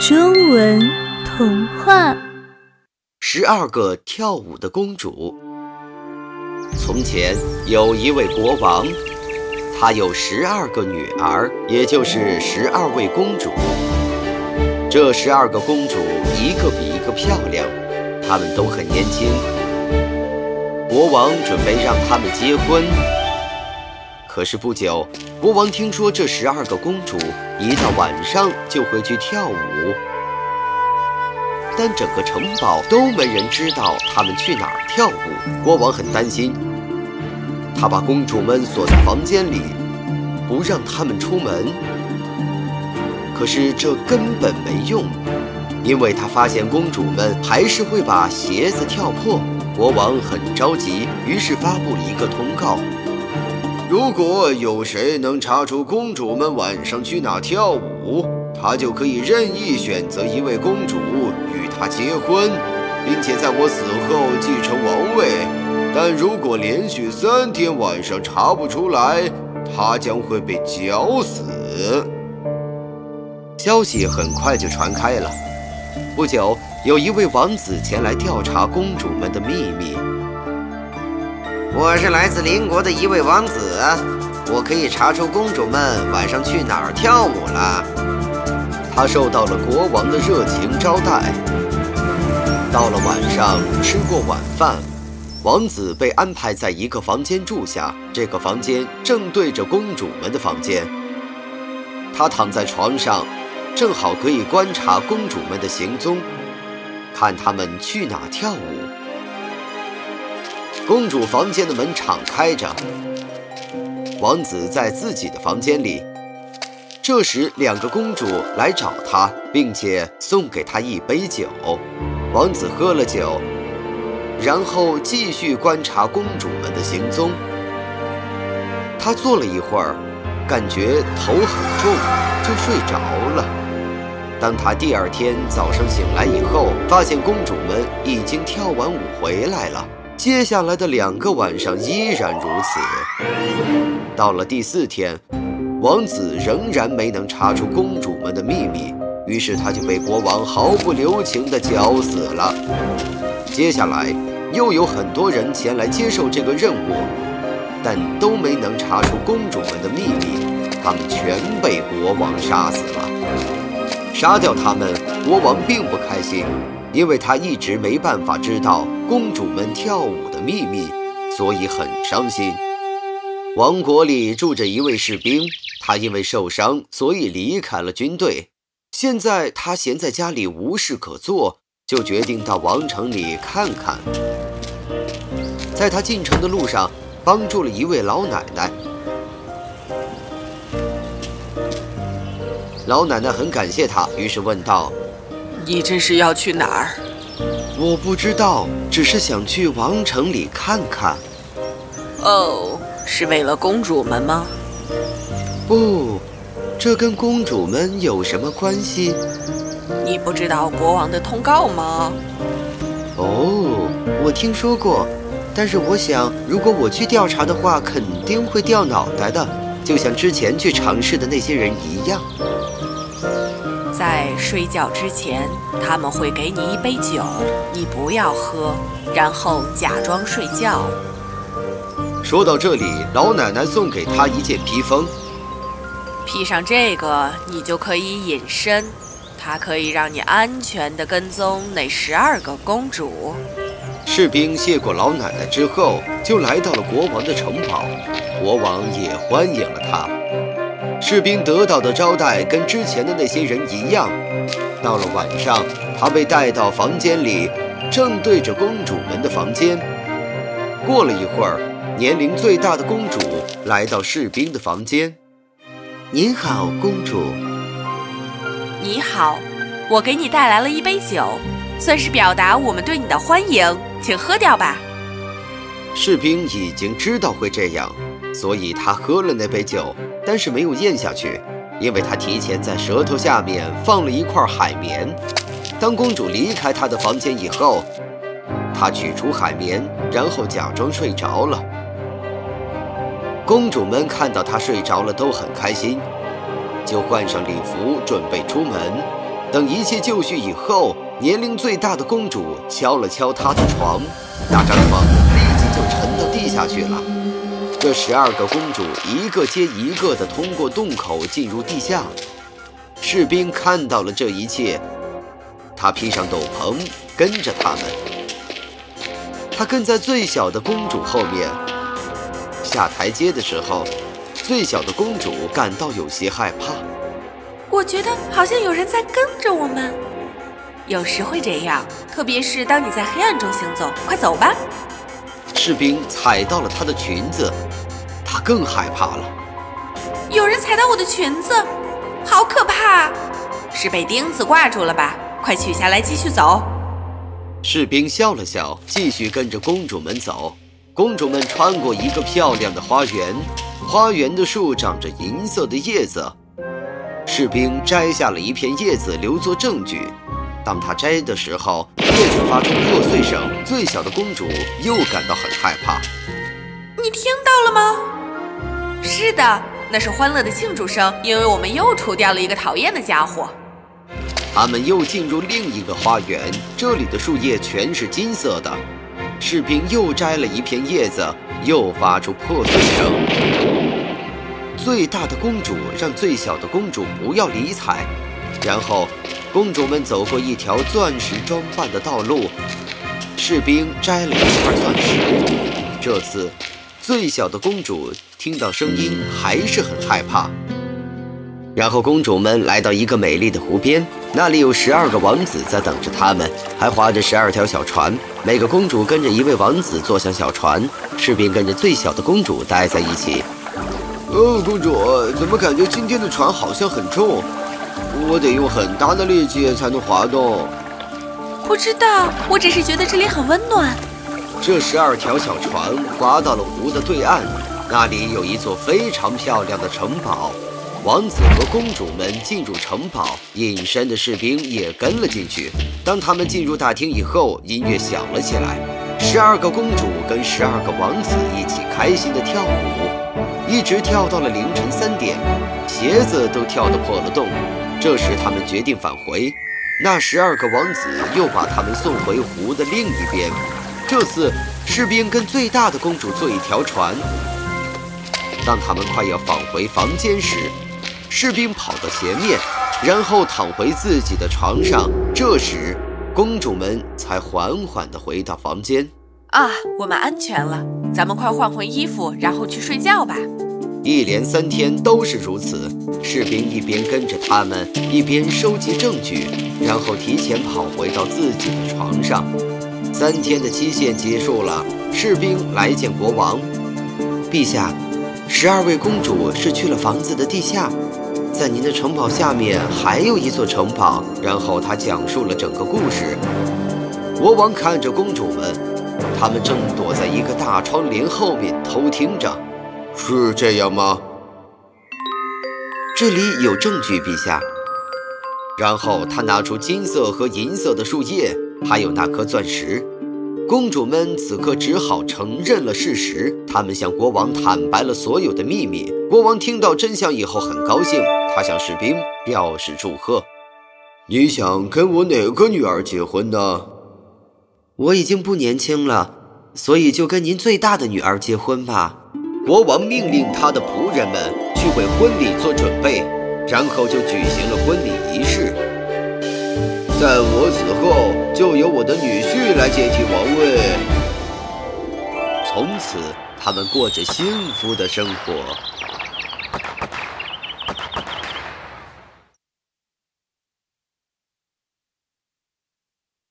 中文童话：十二个跳舞的公主。从前有一位国王，他有十二个女儿，也就是十二位公主。这十二个公主一个比一个漂亮，她们都很年轻。国王准备让她们结婚。可是不久，国王听说这十二个公主一到晚上就会去跳舞，但整个城堡都没人知道她们去哪儿跳舞。国王很担心，他把公主们锁在房间里，不让她们出门。可是这根本没用，因为他发现公主们还是会把鞋子跳破。国王很着急，于是发布了一个通告。如果有谁能查出公主们晚上去哪跳舞，他就可以任意选择一位公主与她结婚，并且在我死后继承王位。但如果连续三天晚上查不出来，他将会被绞死。消息很快就传开了。不久，有一位王子前来调查公主们的秘密。我是来自邻国的一位王子，我可以查出公主们晚上去哪儿跳舞了。他受到了国王的热情招待。到了晚上，吃过晚饭，王子被安排在一个房间住下。这个房间正对着公主们的房间。他躺在床上，正好可以观察公主们的行踪，看她们去哪跳舞。公主房间的门敞开着，王子在自己的房间里。这时，两个公主来找他，并且送给他一杯酒。王子喝了酒，然后继续观察公主们的行踪。他坐了一会儿，感觉头很重，就睡着了。当他第二天早上醒来以后，发现公主们已经跳完舞回来了。接下来的两个晚上依然如此。到了第四天，王子仍然没能查出公主们的秘密，于是他就被国王毫不留情地绞死了。接下来又有很多人前来接受这个任务，但都没能查出公主们的秘密，他们全被国王杀死了。杀掉他们，国王并不开心。因为他一直没办法知道公主们跳舞的秘密，所以很伤心。王国里住着一位士兵，他因为受伤，所以离开了军队。现在他闲在家里无事可做，就决定到王城里看看。在他进城的路上，帮助了一位老奶奶。老奶奶很感谢他，于是问道。你这是要去哪儿？我不知道，只是想去王城里看看。哦，是为了公主们吗？不，这跟公主们有什么关系？你不知道国王的通告吗？哦，我听说过，但是我想，如果我去调查的话，肯定会掉脑袋的，就像之前去尝试的那些人一样。在睡觉之前，他们会给你一杯酒，你不要喝，然后假装睡觉。说到这里，老奶奶送给他一件披风，披上这个，你就可以隐身，它可以让你安全地跟踪那十二个公主。士兵谢过老奶奶之后，就来到了国王的城堡，国王也欢迎了他。士兵得到的招待跟之前的那些人一样。到了晚上，他被带到房间里，正对着公主们的房间。过了一会儿，年龄最大的公主来到士兵的房间。“您好，公主。”“你好，我给你带来了一杯酒，算是表达我们对你的欢迎，请喝掉吧。”士兵已经知道会这样，所以他喝了那杯酒。但是没有咽下去，因为他提前在舌头下面放了一块海绵。当公主离开他的房间以后，他取出海绵，然后假装睡着了。公主们看到他睡着了，都很开心。就换上礼服，准备出门。等一切就绪以后，年龄最大的公主敲了敲她的床，那张床立即就沉到地下去了。这十二个公主一个接一个地通过洞口进入地下。士兵看到了这一切，他披上斗篷，跟着他们。他跟在最小的公主后面。下台阶的时候，最小的公主感到有些害怕。我觉得好像有人在跟着我们。有时会这样，特别是当你在黑暗中行走。快走吧！士兵踩到了她的裙子，她更害怕了。有人踩到我的裙子，好可怕！是被钉子挂住了吧？快取下来，继续走。士兵笑了笑，继续跟着公主们走。公主们穿过一个漂亮的花园，花园的树长着银色的叶子。士兵摘下了一片叶子留作证据。当他摘的时候，叶子发出破碎声。最小的公主又感到很害怕。你听到了吗？是的，那是欢乐的庆祝声，因为我们又除掉了一个讨厌的家伙。他们又进入另一个花园，这里的树叶全是金色的。士兵又摘了一片叶子，又发出破碎声。最大的公主让最小的公主不要理睬，然后公主们走过一条钻石装扮的道路。士兵摘了一块钻石。这次，最小的公主听到声音还是很害怕。然后公主们来到一个美丽的湖边，那里有十二个王子在等着他们，还划着十二条小船。每个公主跟着一位王子坐上小船，士兵跟着最小的公主待在一起。哦，公主，怎么感觉今天的船好像很重？我得用很大的力气才能滑动。不知道，我只是觉得这里很温暖。这十二条小船划到了湖的对岸，那里有一座非常漂亮的城堡。王子和公主们进入城堡，隐身的士兵也跟了进去。当他们进入大厅以后，音乐响了起来，十二个公主跟十二个王子一起开心地跳舞，一直跳到了凌晨三点，鞋子都跳得破了洞。这时，他们决定返回。那十二个王子又把他们送回湖的另一边。这次，士兵跟最大的公主坐一条船。当他们快要返回房间时，士兵跑到前面，然后躺回自己的床上。这时，公主们才缓缓地回到房间。啊，我们安全了，咱们快换回衣服，然后去睡觉吧。一连三天都是如此。士兵一边跟着他们，一边收集证据，然后提前跑回到自己的床上。三天的期限结束了，士兵来见国王。陛下，十二位公主是去了房子的地下。在您的城堡下面还有一座城堡。然后他讲述了整个故事。国王看着公主们，他们正躲在一个大窗帘后面偷听着。是这样吗？这里有证据，陛下。然后他拿出金色和银色的树叶，还有那颗钻石。公主们此刻只好承认了事实，他们向国王坦白了所有的秘密。国王听到真相以后很高兴，他向士兵表示祝贺。你想跟我哪个女儿结婚呢？我已经不年轻了，所以就跟您最大的女儿结婚吧。国王命令他的仆人们去为婚礼做准备，然后就举行了婚礼仪式。在我死后，就由我的女婿来接替王位。从此，他们过着幸福的生活。